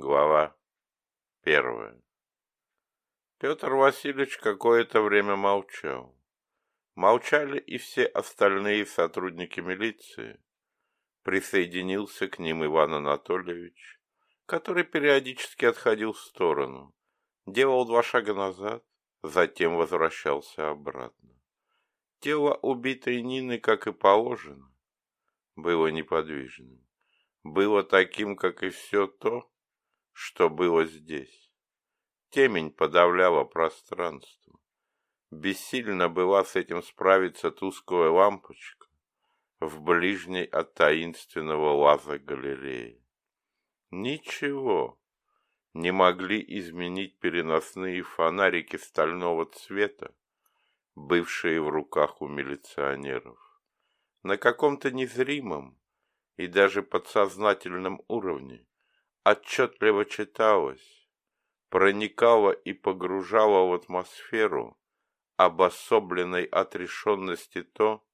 Глава первая. Петр Васильевич какое-то время молчал. Молчали и все остальные сотрудники милиции. Присоединился к ним Иван Анатольевич, который периодически отходил в сторону, делал два шага назад, затем возвращался обратно. Тело убитой Нины, как и положено, было неподвижным. Было таким, как и все то, что было здесь. Темень подавляла пространство. Бессильно была с этим справиться тусклая лампочка в ближней от таинственного лаза галереи. Ничего не могли изменить переносные фонарики стального цвета, бывшие в руках у милиционеров. На каком-то незримом и даже подсознательном уровне отчетливо читалось, проникало и погружало в атмосферу обособленной отрешенности то,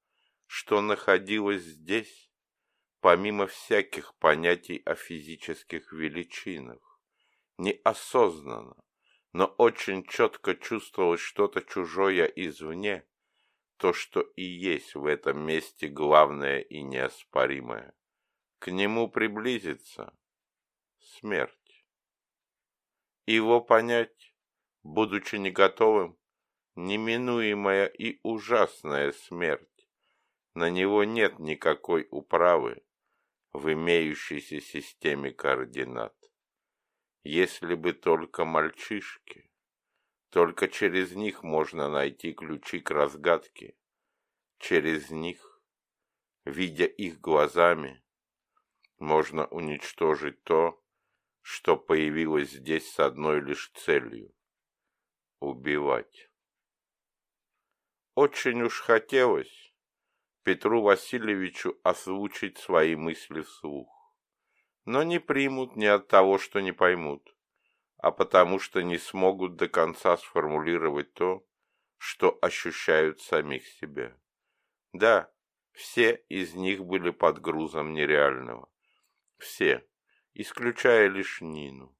что находилось здесь, помимо всяких понятий о физических величинах, неосознанно, но очень четко чувствовалось что-то чужое извне, то, что и есть в этом месте главное и неоспоримое. К нему приблизиться, смерть. Его понять, будучи не готовым, неминуемая и ужасная смерть. На него нет никакой управы в имеющейся системе координат. Если бы только мальчишки, только через них можно найти ключи к разгадке. Через них, видя их глазами, можно уничтожить то, что появилось здесь с одной лишь целью — убивать. Очень уж хотелось Петру Васильевичу озвучить свои мысли вслух, но не примут не от того, что не поймут, а потому что не смогут до конца сформулировать то, что ощущают самих себя. Да, все из них были под грузом нереального. Все исключая лишь Нину,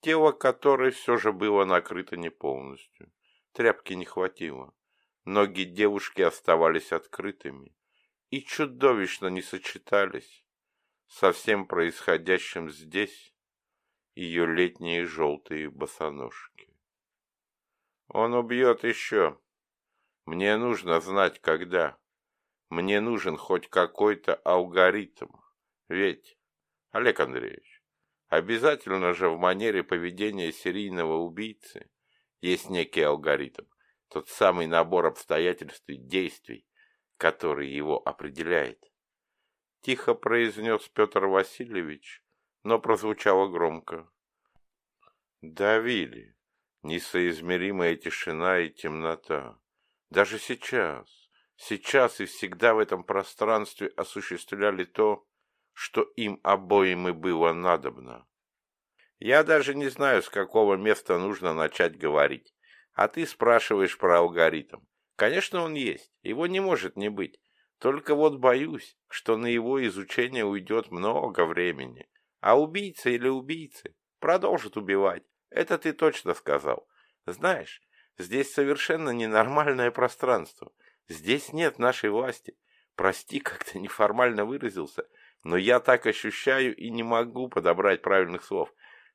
тело которой все же было накрыто не полностью. Тряпки не хватило. Ноги девушки оставались открытыми и чудовищно не сочетались со всем происходящим здесь ее летние желтые босоножки. Он убьет еще. Мне нужно знать, когда. Мне нужен хоть какой-то алгоритм. Ведь, Олег Андреевич, Обязательно же в манере поведения серийного убийцы есть некий алгоритм, тот самый набор обстоятельств и действий, который его определяет. Тихо произнес Петр Васильевич, но прозвучало громко. Давили несоизмеримая тишина и темнота. Даже сейчас, сейчас и всегда в этом пространстве осуществляли то, что им обоим и было надобно. Я даже не знаю, с какого места нужно начать говорить. А ты спрашиваешь про алгоритм. Конечно, он есть, его не может не быть. Только вот боюсь, что на его изучение уйдет много времени. А убийца или убийцы продолжат убивать. Это ты точно сказал. Знаешь, здесь совершенно ненормальное пространство. Здесь нет нашей власти. Прости, как-то неформально выразился, но я так ощущаю и не могу подобрать правильных слов.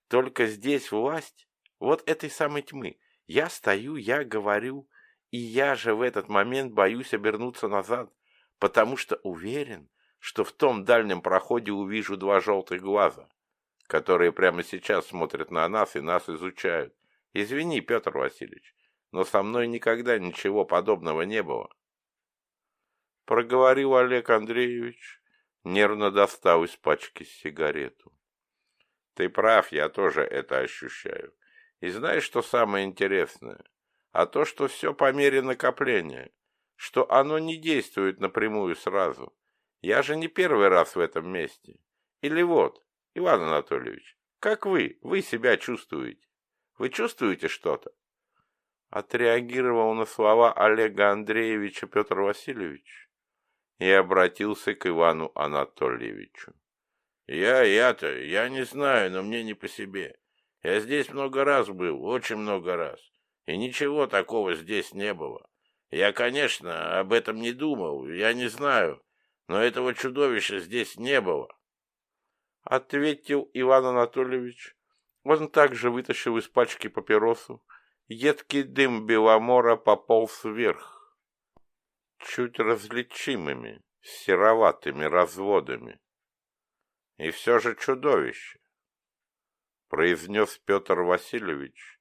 Только здесь власть вот этой самой тьмы. Я стою, я говорю, и я же в этот момент боюсь обернуться назад, потому что уверен, что в том дальнем проходе увижу два желтых глаза, которые прямо сейчас смотрят на нас и нас изучают. Извини, Петр Васильевич, но со мной никогда ничего подобного не было. Проговорил Олег Андреевич, нервно достал из пачки сигарету. Ты прав, я тоже это ощущаю. И знаешь, что самое интересное? А то, что все по мере накопления, что оно не действует напрямую сразу. Я же не первый раз в этом месте. Или вот, Иван Анатольевич, как вы, вы себя чувствуете? Вы чувствуете что-то? Отреагировал на слова Олега Андреевича Петр Васильевич и обратился к Ивану Анатольевичу. Я, я-то, я не знаю, но мне не по себе. Я здесь много раз был, очень много раз. И ничего такого здесь не было. Я, конечно, об этом не думал, я не знаю, но этого чудовища здесь не было. Ответил Иван Анатольевич. Он также вытащил из пачки папиросу. Едкий дым беломора пополз вверх, чуть различимыми, сероватыми разводами. И все же чудовище, произнес Петр Васильевич.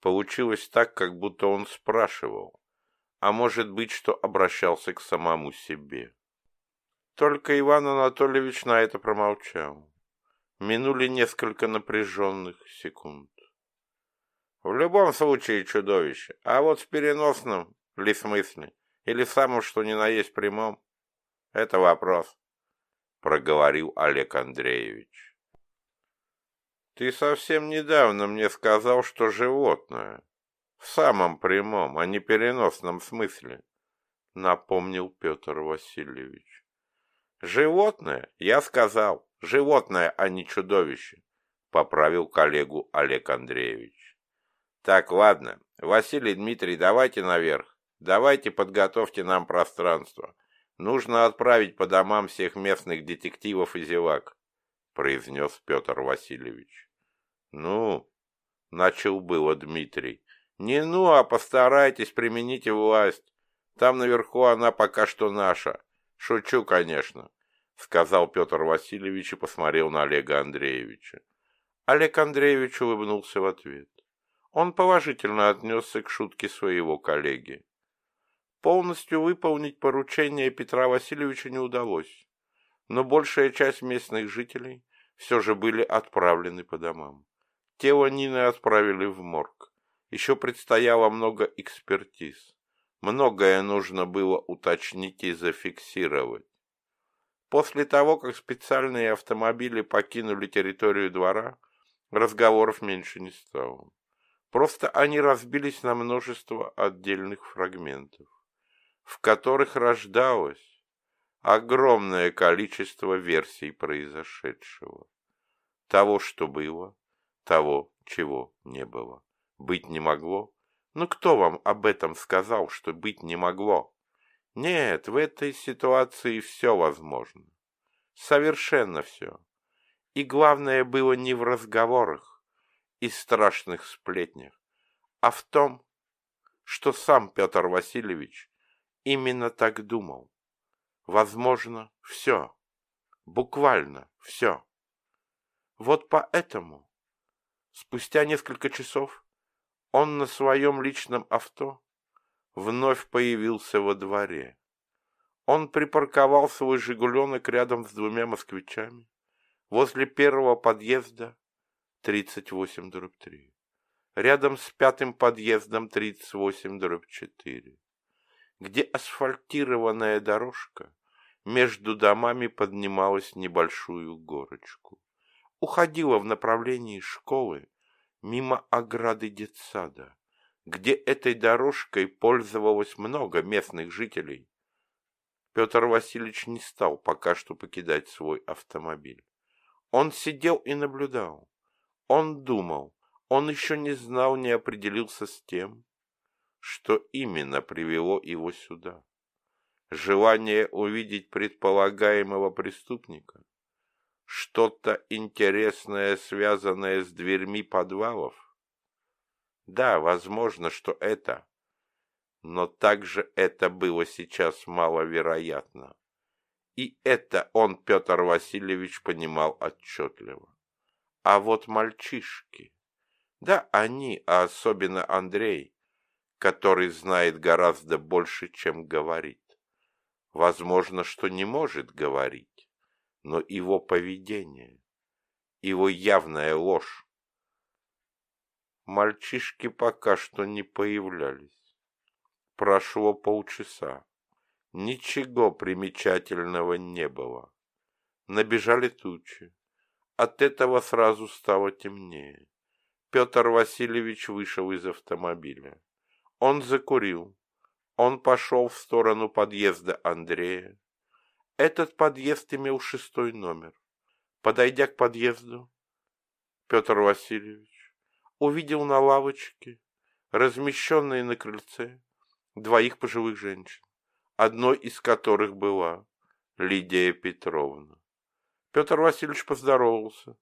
Получилось так, как будто он спрашивал, а может быть, что обращался к самому себе. Только Иван Анатольевич на это промолчал. Минули несколько напряженных секунд. В любом случае чудовище, а вот в переносном ли смысле, или самом что ни на есть прямом, это вопрос, проговорил Олег Андреевич. Ты совсем недавно мне сказал, что животное, в самом прямом, а не переносном смысле, напомнил Петр Васильевич. Животное, я сказал, животное, а не чудовище, поправил коллегу Олег Андреевич. Так, ладно, Василий Дмитрий, давайте наверх, давайте подготовьте нам пространство. Нужно отправить по домам всех местных детективов и зевак, произнес Петр Васильевич. Ну, начал было Дмитрий. Не ну, а постарайтесь, примените власть. Там наверху она пока что наша. Шучу, конечно, сказал Петр Васильевич и посмотрел на Олега Андреевича. Олег Андреевич улыбнулся в ответ. Он положительно отнесся к шутке своего коллеги. Полностью выполнить поручение Петра Васильевича не удалось, но большая часть местных жителей все же были отправлены по домам. Тело Нины отправили в морг. Еще предстояло много экспертиз. Многое нужно было уточнить и зафиксировать. После того, как специальные автомобили покинули территорию двора, разговоров меньше не стало. Просто они разбились на множество отдельных фрагментов, в которых рождалось огромное количество версий произошедшего. Того, что было, того, чего не было. Быть не могло, ну кто вам об этом сказал, что быть не могло? Нет, в этой ситуации все возможно. Совершенно все. И главное было не в разговорах и страшных сплетнях, а в том, что сам Петр Васильевич именно так думал. Возможно, все. Буквально все. Вот поэтому спустя несколько часов он на своем личном авто вновь появился во дворе. Он припарковал свой «Жигуленок» рядом с двумя москвичами возле первого подъезда 38-3, рядом с пятым подъездом 38-4, где асфальтированная дорожка между домами поднималась небольшую горочку, уходила в направлении школы мимо ограды детсада, где этой дорожкой пользовалось много местных жителей. Петр Васильевич не стал пока что покидать свой автомобиль. Он сидел и наблюдал. Он думал, он еще не знал, не определился с тем, что именно привело его сюда. Желание увидеть предполагаемого преступника, что-то интересное, связанное с дверьми подвалов? Да, возможно, что это. Но также это было сейчас маловероятно. И это он, Петр Васильевич, понимал отчетливо. А вот мальчишки... Да, они, а особенно Андрей, который знает гораздо больше, чем говорит. Возможно, что не может говорить но его поведение, его явная ложь. Мальчишки пока что не появлялись. Прошло полчаса. Ничего примечательного не было. Набежали тучи. От этого сразу стало темнее. Петр Васильевич вышел из автомобиля. Он закурил. Он пошел в сторону подъезда Андрея. Этот подъезд имел шестой номер. Подойдя к подъезду, Петр Васильевич увидел на лавочке, размещенные на крыльце, двоих пожилых женщин, одной из которых была Лидия Петровна. Петр Васильевич поздоровался,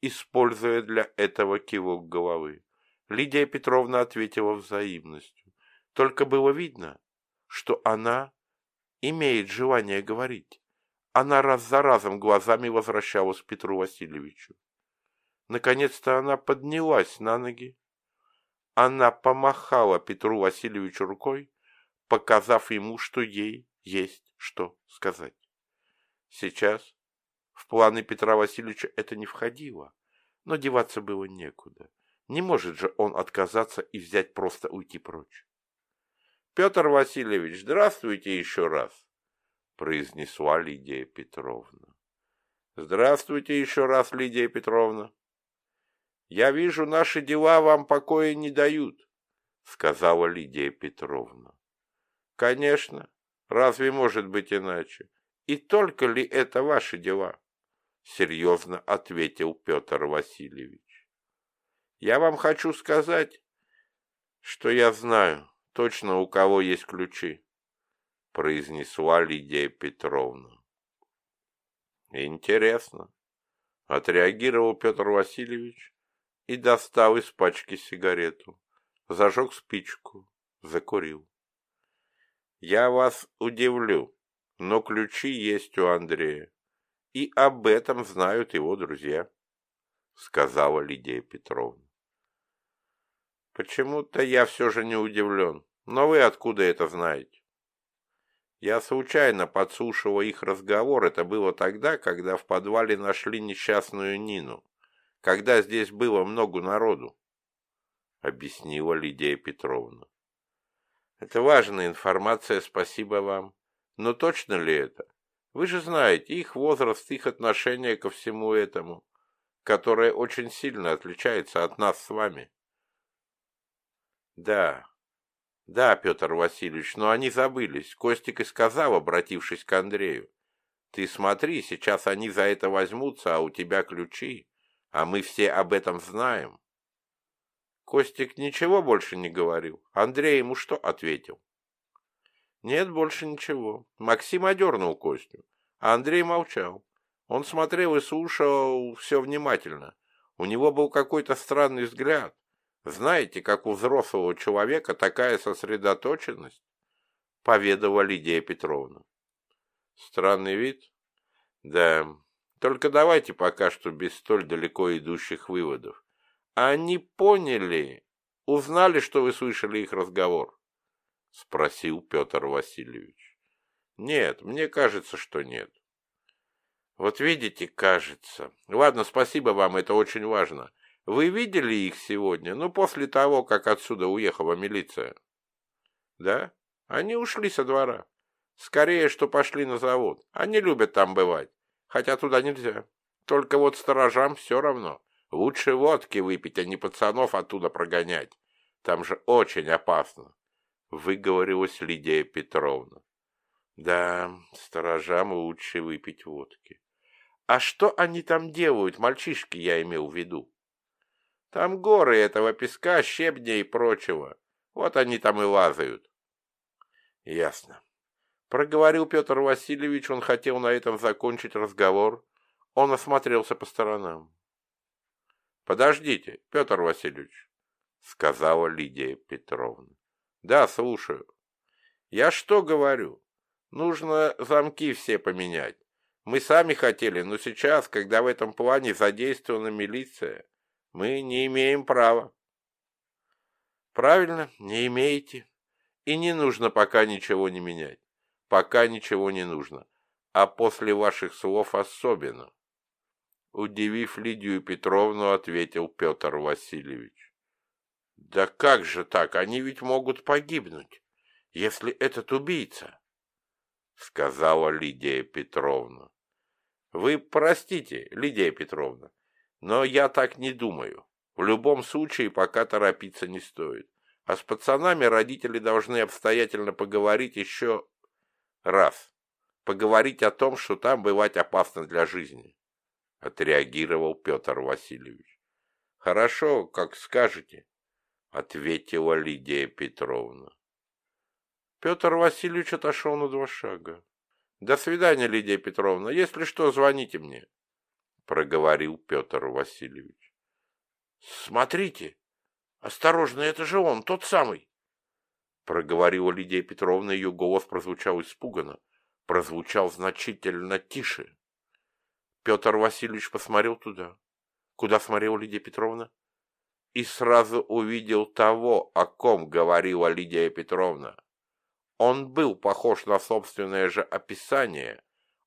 используя для этого кивок головы. Лидия Петровна ответила взаимностью. Только было видно, что она имеет желание говорить. Она раз за разом глазами возвращалась к Петру Васильевичу. Наконец-то она поднялась на ноги. Она помахала Петру Васильевичу рукой, показав ему, что ей есть что сказать. Сейчас в планы Петра Васильевича это не входило, но деваться было некуда. Не может же он отказаться и взять просто уйти прочь. Петр Васильевич, здравствуйте еще раз, произнесла Лидия Петровна. Здравствуйте еще раз, Лидия Петровна. Я вижу, наши дела вам покоя не дают, сказала Лидия Петровна. Конечно, разве может быть иначе? И только ли это ваши дела? Серьезно ответил Петр Васильевич. Я вам хочу сказать, что я знаю точно у кого есть ключи, произнесла Лидия Петровна. Интересно, отреагировал Петр Васильевич и достал из пачки сигарету, зажег спичку, закурил. Я вас удивлю, но ключи есть у Андрея, и об этом знают его друзья, сказала Лидия Петровна. Почему-то я все же не удивлен, но вы откуда это знаете? Я случайно подслушивал их разговор, это было тогда, когда в подвале нашли несчастную Нину, когда здесь было много народу, объяснила Лидия Петровна. Это важная информация, спасибо вам. Но точно ли это? Вы же знаете их возраст, их отношение ко всему этому, которое очень сильно отличается от нас с вами. Да, да, Петр Васильевич, но они забылись. Костик и сказал, обратившись к Андрею. Ты смотри, сейчас они за это возьмутся, а у тебя ключи, а мы все об этом знаем. Костик ничего больше не говорил. Андрей ему что ответил? Нет, больше ничего. Максим одернул Костю, а Андрей молчал. Он смотрел и слушал все внимательно. У него был какой-то странный взгляд. Знаете, как у взрослого человека такая сосредоточенность? Поведала Лидия Петровна. Странный вид? Да, только давайте пока что без столь далеко идущих выводов. Они поняли, узнали, что вы слышали их разговор? — спросил Петр Васильевич. — Нет, мне кажется, что нет. — Вот видите, кажется. Ладно, спасибо вам, это очень важно. Вы видели их сегодня, ну, после того, как отсюда уехала милиция? — Да? Они ушли со двора. Скорее, что пошли на завод. Они любят там бывать, хотя туда нельзя. Только вот сторожам все равно. Лучше водки выпить, а не пацанов оттуда прогонять. Там же очень опасно выговорилась Лидия Петровна. Да, сторожам лучше выпить водки. А что они там делают, мальчишки, я имел в виду? Там горы этого песка, щебня и прочего. Вот они там и лазают. Ясно. Проговорил Петр Васильевич, он хотел на этом закончить разговор. Он осмотрелся по сторонам. «Подождите, Петр Васильевич», — сказала Лидия Петровна. Да, слушаю. Я что говорю? Нужно замки все поменять. Мы сами хотели, но сейчас, когда в этом плане задействована милиция, мы не имеем права. Правильно, не имеете. И не нужно пока ничего не менять. Пока ничего не нужно. А после ваших слов особенно. Удивив Лидию Петровну, ответил Петр Васильевич. Да как же так? Они ведь могут погибнуть, если этот убийца, сказала Лидия Петровна. Вы простите, Лидия Петровна, но я так не думаю. В любом случае пока торопиться не стоит. А с пацанами родители должны обстоятельно поговорить еще раз. Поговорить о том, что там бывать опасно для жизни. отреагировал Петр Васильевич. Хорошо, как скажете, ответила Лидия Петровна. Петр Васильевич отошел на два шага. До свидания, Лидия Петровна. Если что, звоните мне, проговорил Петр Васильевич. Смотрите, осторожно, это же он, тот самый, проговорила Лидия Петровна, ее голос прозвучал испуганно, прозвучал значительно тише. Петр Васильевич посмотрел туда, куда смотрела Лидия Петровна, и сразу увидел того, о ком говорила Лидия Петровна. Он был похож на собственное же описание.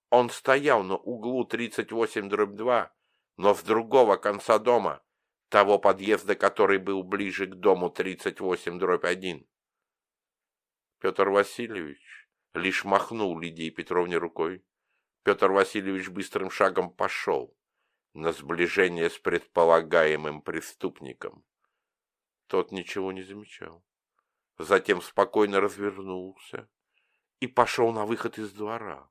Он стоял на углу 38-2, но с другого конца дома, того подъезда, который был ближе к дому 38-1. Петр Васильевич лишь махнул Лидии Петровне рукой. Петр Васильевич быстрым шагом пошел на сближение с предполагаемым преступником. Тот ничего не замечал. Затем спокойно развернулся и пошел на выход из двора.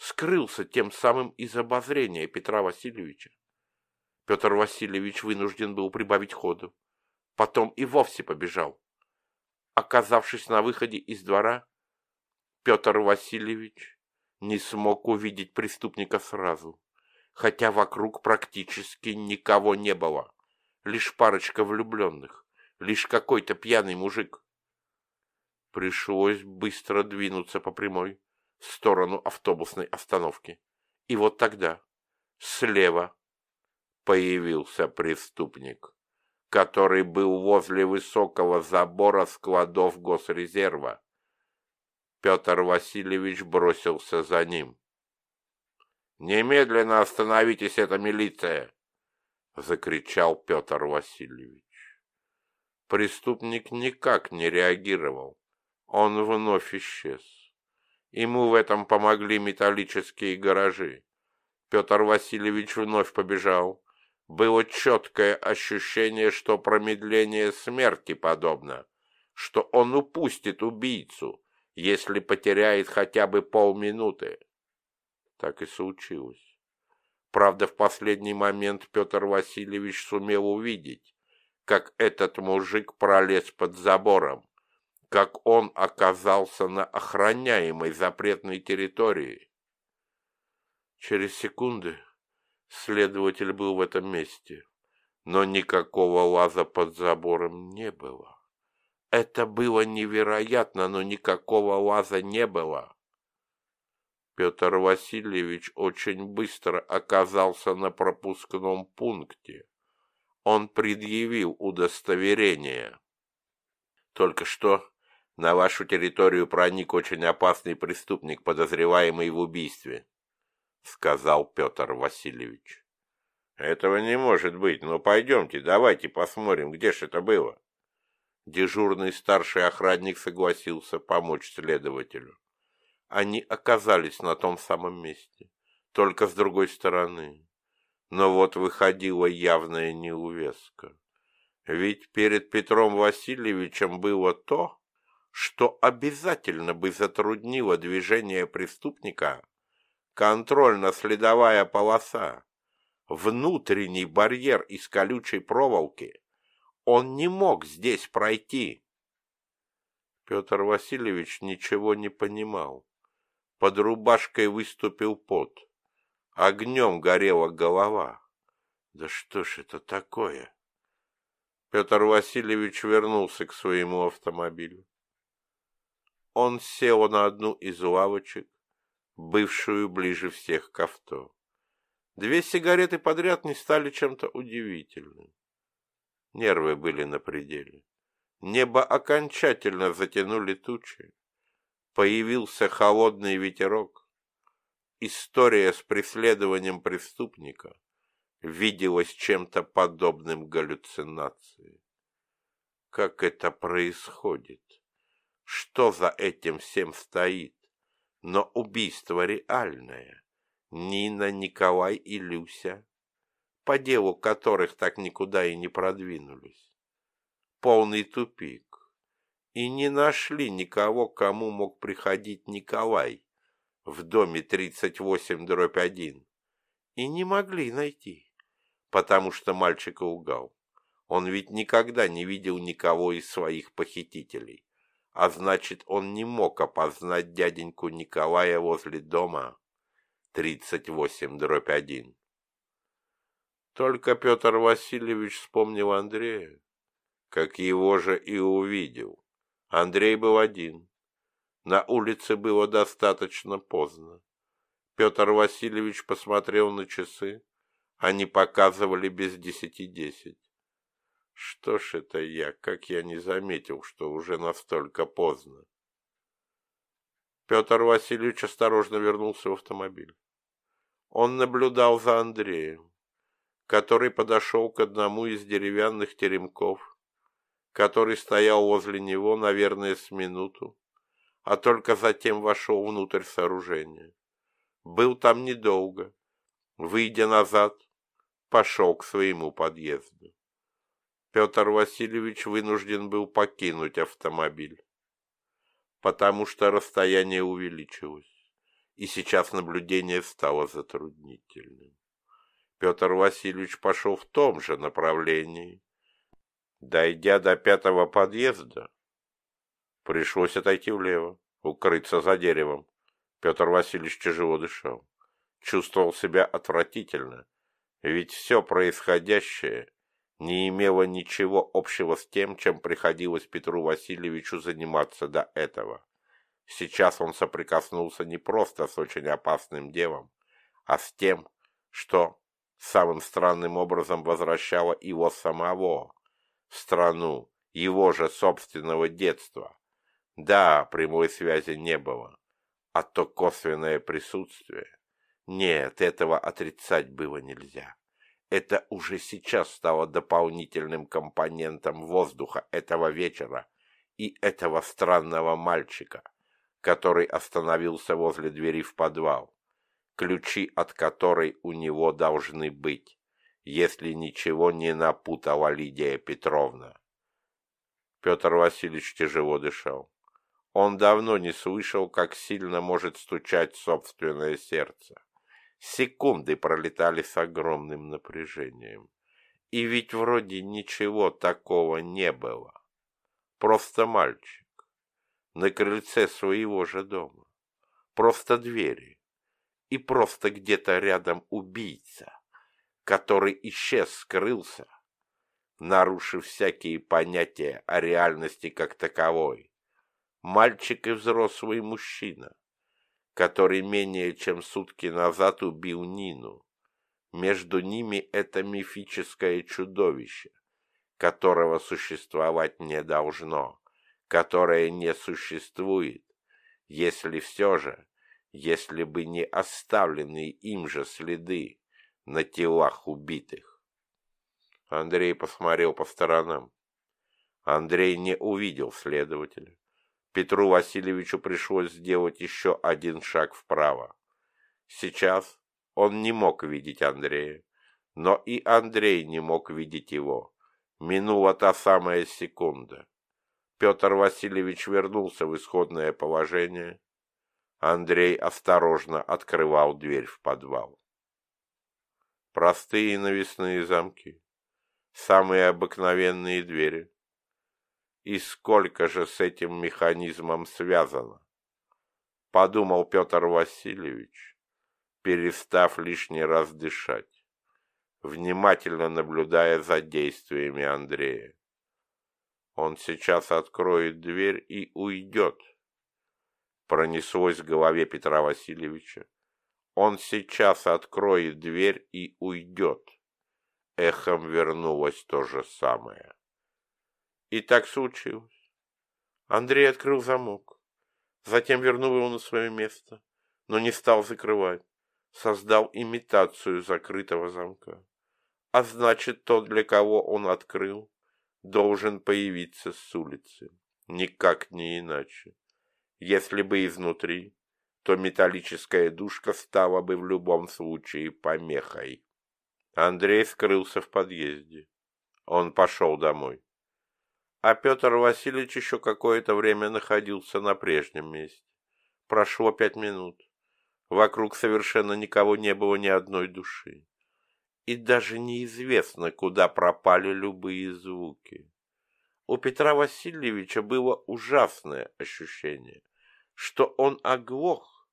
Скрылся тем самым из обозрения Петра Васильевича. Петр Васильевич вынужден был прибавить ходу. Потом и вовсе побежал. Оказавшись на выходе из двора, Петр Васильевич не смог увидеть преступника сразу, хотя вокруг практически никого не было, лишь парочка влюбленных, лишь какой-то пьяный мужик. Пришлось быстро двинуться по прямой в сторону автобусной остановки. И вот тогда слева появился преступник, который был возле высокого забора складов госрезерва Петр Васильевич бросился за ним. «Немедленно остановитесь, это милиция!» — закричал Петр Васильевич. Преступник никак не реагировал. Он вновь исчез. Ему в этом помогли металлические гаражи. Петр Васильевич вновь побежал. Было четкое ощущение, что промедление смерти подобно, что он упустит убийцу, если потеряет хотя бы полминуты. Так и случилось. Правда, в последний момент Петр Васильевич сумел увидеть, как этот мужик пролез под забором, как он оказался на охраняемой запретной территории. Через секунды следователь был в этом месте, но никакого лаза под забором не было. Это было невероятно, но никакого лаза не было. Петр Васильевич очень быстро оказался на пропускном пункте. Он предъявил удостоверение. Только что на вашу территорию проник очень опасный преступник, подозреваемый в убийстве, сказал Петр Васильевич. Этого не может быть, но пойдемте, давайте посмотрим, где же это было. Дежурный старший охранник согласился помочь следователю. Они оказались на том самом месте, только с другой стороны. Но вот выходила явная неувеска. Ведь перед Петром Васильевичем было то, что обязательно бы затруднило движение преступника, контрольно-следовая полоса, внутренний барьер из колючей проволоки, он не мог здесь пройти. Петр Васильевич ничего не понимал. Под рубашкой выступил пот. Огнем горела голова. Да что ж это такое? Петр Васильевич вернулся к своему автомобилю. Он сел на одну из лавочек, бывшую ближе всех к авто. Две сигареты подряд не стали чем-то удивительным. Нервы были на пределе. Небо окончательно затянули тучи. Появился холодный ветерок. История с преследованием преступника виделась чем-то подобным галлюцинации. Как это происходит? Что за этим всем стоит? Но убийство реальное. Нина, Николай и Люся по делу которых так никуда и не продвинулись. Полный тупик. И не нашли никого, кому мог приходить Николай в доме 38-1. И не могли найти, потому что мальчик лгал. Он ведь никогда не видел никого из своих похитителей, а значит, он не мог опознать дяденьку Николая возле дома 38 дробь 1. Только Петр Васильевич вспомнил Андрея, как его же и увидел. Андрей был один. На улице было достаточно поздно. Петр Васильевич посмотрел на часы. Они показывали без десяти десять. Что ж это я, как я не заметил, что уже настолько поздно. Петр Васильевич осторожно вернулся в автомобиль. Он наблюдал за Андреем, который подошел к одному из деревянных теремков, который стоял возле него, наверное, с минуту, а только затем вошел внутрь сооружения. Был там недолго. Выйдя назад, пошел к своему подъезду. Петр Васильевич вынужден был покинуть автомобиль, потому что расстояние увеличилось, и сейчас наблюдение стало затруднительным. Петр Васильевич пошел в том же направлении. Дойдя до пятого подъезда, пришлось отойти влево, укрыться за деревом. Петр Васильевич тяжело дышал, чувствовал себя отвратительно, ведь все происходящее не имело ничего общего с тем, чем приходилось Петру Васильевичу заниматься до этого. Сейчас он соприкоснулся не просто с очень опасным делом, а с тем, что самым странным образом возвращало его самого в страну его же собственного детства. Да, прямой связи не было, а то косвенное присутствие. Нет, этого отрицать было нельзя. Это уже сейчас стало дополнительным компонентом воздуха этого вечера и этого странного мальчика, который остановился возле двери в подвал, ключи от которой у него должны быть, если ничего не напутала Лидия Петровна. Петр Васильевич тяжело дышал. Он давно не слышал, как сильно может стучать собственное сердце. Секунды пролетали с огромным напряжением. И ведь вроде ничего такого не было. Просто мальчик. На крыльце своего же дома. Просто двери. И просто где-то рядом убийца, который исчез, скрылся, нарушив всякие понятия о реальности как таковой. Мальчик и взрослый мужчина который менее чем сутки назад убил Нину. Между ними это мифическое чудовище, которого существовать не должно, которое не существует, если все же, если бы не оставленные им же следы на телах убитых. Андрей посмотрел по сторонам. Андрей не увидел следователя. Петру Васильевичу пришлось сделать еще один шаг вправо. Сейчас он не мог видеть Андрея, но и Андрей не мог видеть его. Минула та самая секунда. Петр Васильевич вернулся в исходное положение. Андрей осторожно открывал дверь в подвал. Простые навесные замки, самые обыкновенные двери, и сколько же с этим механизмом связано? Подумал Петр Васильевич, перестав лишний раз дышать, внимательно наблюдая за действиями Андрея. Он сейчас откроет дверь и уйдет. Пронеслось в голове Петра Васильевича. Он сейчас откроет дверь и уйдет. Эхом вернулось то же самое. И так случилось. Андрей открыл замок, затем вернул его на свое место, но не стал закрывать, создал имитацию закрытого замка. А значит, тот, для кого он открыл, должен появиться с улицы, никак не иначе. Если бы изнутри, то металлическая душка стала бы в любом случае помехой. Андрей скрылся в подъезде. Он пошел домой а Петр Васильевич еще какое-то время находился на прежнем месте. Прошло пять минут. Вокруг совершенно никого не было ни одной души. И даже неизвестно, куда пропали любые звуки. У Петра Васильевича было ужасное ощущение, что он оглох,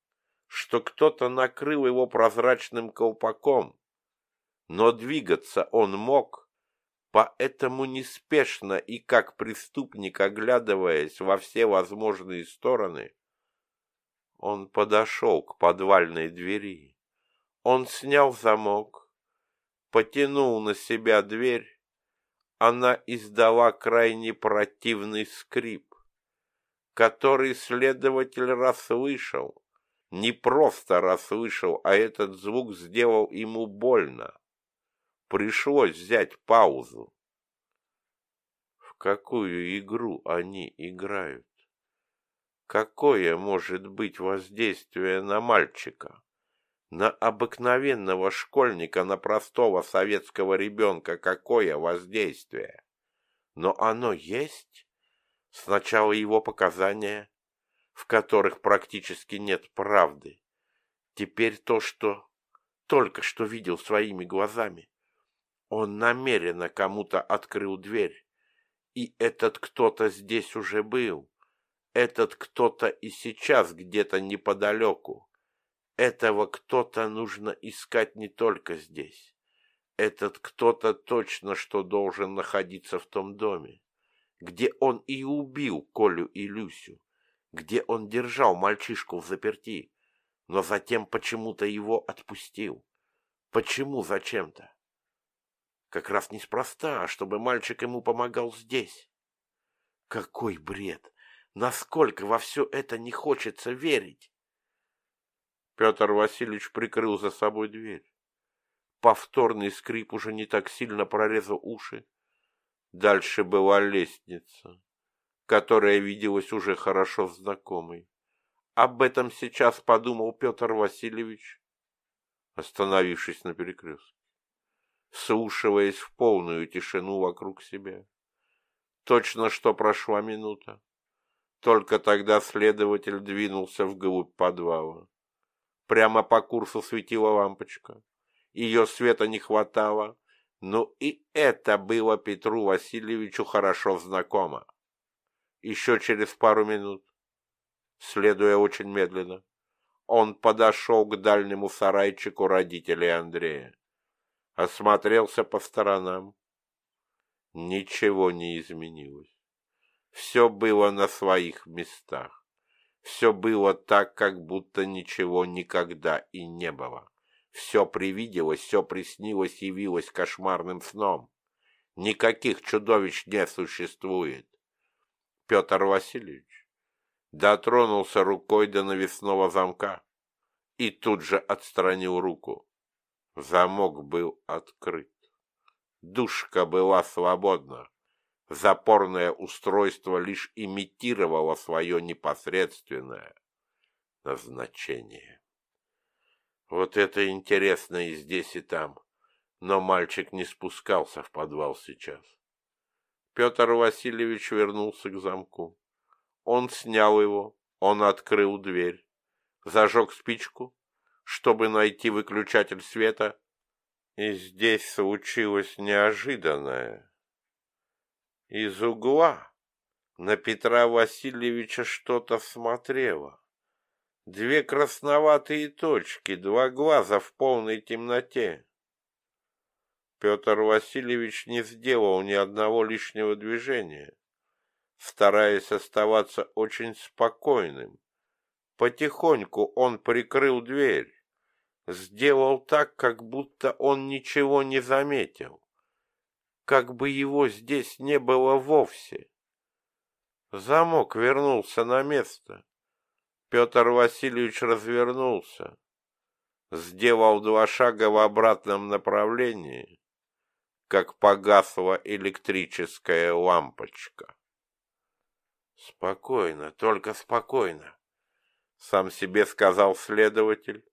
что кто-то накрыл его прозрачным колпаком. Но двигаться он мог, поэтому неспешно и как преступник, оглядываясь во все возможные стороны, он подошел к подвальной двери. Он снял замок, потянул на себя дверь. Она издала крайне противный скрип, который следователь расслышал. Не просто расслышал, а этот звук сделал ему больно. Пришлось взять паузу. В какую игру они играют? Какое может быть воздействие на мальчика? На обыкновенного школьника, на простого советского ребенка какое воздействие? Но оно есть. Сначала его показания, в которых практически нет правды. Теперь то, что только что видел своими глазами. Он намеренно кому-то открыл дверь, и этот кто-то здесь уже был. Этот кто-то и сейчас где-то неподалеку. Этого кто-то нужно искать не только здесь. Этот кто-то точно что должен находиться в том доме, где он и убил Колю и Люсю, где он держал мальчишку в заперти, но затем почему-то его отпустил. Почему зачем-то? Как раз неспроста, чтобы мальчик ему помогал здесь. Какой бред! Насколько во все это не хочется верить? Петр Васильевич прикрыл за собой дверь. Повторный скрип уже не так сильно прорезал уши. Дальше была лестница, которая виделась уже хорошо знакомой. Об этом сейчас подумал Петр Васильевич, остановившись на перекрестке, слушаясь в полную тишину вокруг себя. Точно что прошла минута. Только тогда следователь двинулся вглубь подвала. Прямо по курсу светила лампочка. Ее света не хватало, но и это было Петру Васильевичу хорошо знакомо. Еще через пару минут, следуя очень медленно, он подошел к дальнему сарайчику родителей Андрея. Осмотрелся по сторонам. Ничего не изменилось. Все было на своих местах. Все было так, как будто ничего никогда и не было. Все привиделось, все приснилось, явилось кошмарным сном. Никаких чудовищ не существует. Петр Васильевич дотронулся рукой до навесного замка и тут же отстранил руку. Замок был открыт. Душка была свободна запорное устройство лишь имитировало свое непосредственное назначение. Вот это интересно и здесь, и там. Но мальчик не спускался в подвал сейчас. Петр Васильевич вернулся к замку. Он снял его, он открыл дверь, зажег спичку, чтобы найти выключатель света, и здесь случилось неожиданное. Из угла на Петра Васильевича что-то смотрело. Две красноватые точки, два глаза в полной темноте. Петр Васильевич не сделал ни одного лишнего движения, стараясь оставаться очень спокойным. Потихоньку он прикрыл дверь, сделал так, как будто он ничего не заметил как бы его здесь не было вовсе. Замок вернулся на место. Петр Васильевич развернулся, сделал два шага в обратном направлении, как погасла электрическая лампочка. Спокойно, только спокойно, сам себе сказал следователь,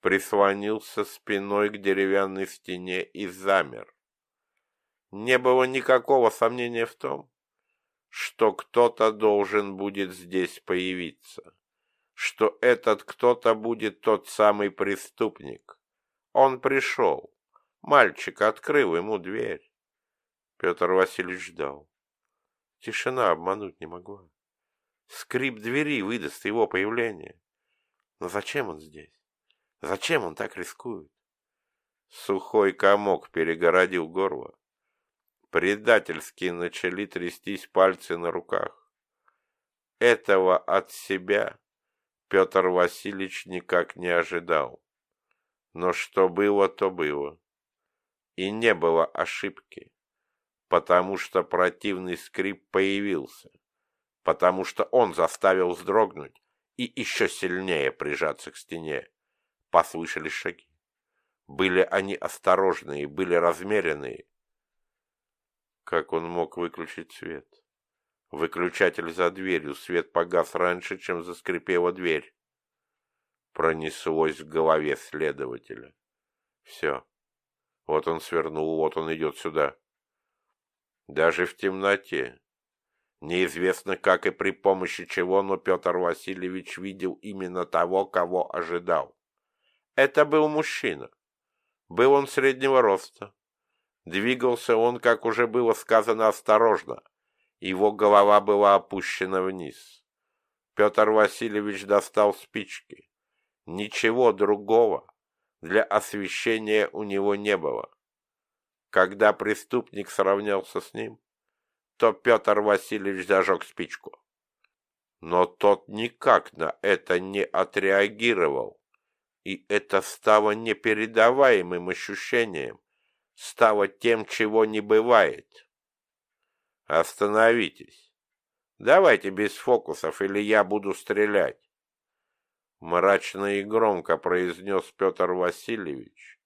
прислонился спиной к деревянной стене и замер. Не было никакого сомнения в том, что кто-то должен будет здесь появиться, что этот кто-то будет тот самый преступник. Он пришел. Мальчик открыл ему дверь. Петр Васильевич ждал. Тишина обмануть не могла. Скрип двери выдаст его появление. Но зачем он здесь? Зачем он так рискует? Сухой комок перегородил горло. Предательски начали трястись пальцы на руках. Этого от себя Петр Васильевич никак не ожидал. Но что было, то было. И не было ошибки, потому что противный скрип появился, потому что он заставил вздрогнуть и еще сильнее прижаться к стене. Послышались шаги. Были они осторожные, были размеренные. Как он мог выключить свет? Выключатель за дверью, свет погас раньше, чем заскрипела дверь. Пронеслось в голове следователя. Все. Вот он свернул, вот он идет сюда. Даже в темноте. Неизвестно как и при помощи чего, но Петр Васильевич видел именно того, кого ожидал. Это был мужчина. Был он среднего роста. Двигался он, как уже было сказано, осторожно, его голова была опущена вниз. Петр Васильевич достал спички. Ничего другого для освещения у него не было. Когда преступник сравнялся с ним, то Петр Васильевич зажег спичку. Но тот никак на это не отреагировал, и это стало непередаваемым ощущением, стало тем, чего не бывает. Остановитесь. Давайте без фокусов, или я буду стрелять. Мрачно и громко произнес Петр Васильевич,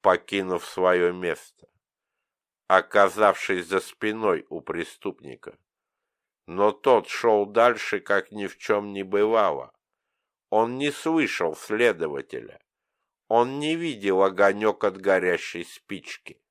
покинув свое место, оказавшись за спиной у преступника. Но тот шел дальше, как ни в чем не бывало. Он не слышал следователя. Он не видел огонек от горящей спички.